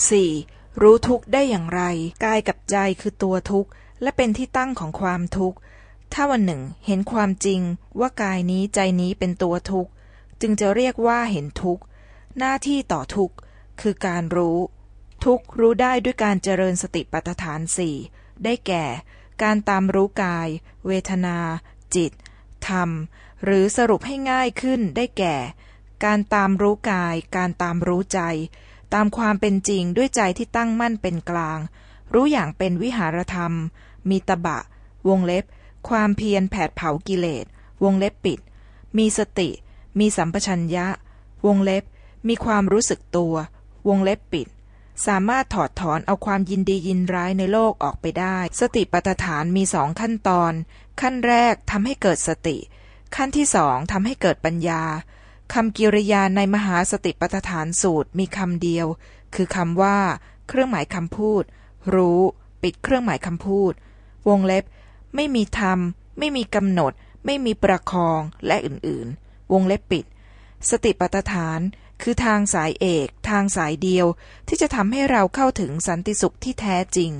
4. รู้ทุกข์ได้อย่างไร กายกับใจคือตัวทุกข์ และเป็นที่ตั้งของความทุกข์ ถ้าวันหนึ่งเห็นความจริงว่ากายนี้ใจนี้เป็นตัวทุกข์ จึงจะเรียกว่าเห็นทุกข์ หน้าที่ต่อทุกข์ คือการรู้ ทุกข์รู้ได้ด้วยการเจริญสติปัฏฐานสี่ได้แก่ การตามรู้กาย เวทนา จิต ธรรม หรือสรุปให้ง่ายขึ้นได้แก่ การตามรู้กาย การตามรู้ใจ ตามความเป็นจริงด้วยใจที่ตั้งมั่นเป็นกลาง รู้อย่างเป็นวิหารธรรม มีตบะ วงเล็บ ความเพียรแผดเผากิเลส วงเล็บปิด มีสติ มีสัมปชัญญะ วงเล็บ มีความรู้สึกตัว วงเล็บปิด สามารถถอดถอนเอาความยินดียินร้ายในโลกออกไปได้ สติปัฏฐานมีสองขั้นตอน ขั้นแรกทำให้เกิดสติ ขั้นที่สองทำให้เกิดปัญญา คำกิริยาในมหาสติปัฏฐานสูตรมีคำเดียว คือคำว่า เครื่องหมายคำพูด รู้ ปิดเครื่องหมายคำพูด วงเล็บ ไม่มีธรรม ไม่มีกำหนด ไม่มีประคองและอื่นๆ วงเล็บปิด สติปัฏฐานคือทางสายเอก ทางสายเดียวที่จะทำให้เราเข้าถึงสันติสุขที่แท้จริง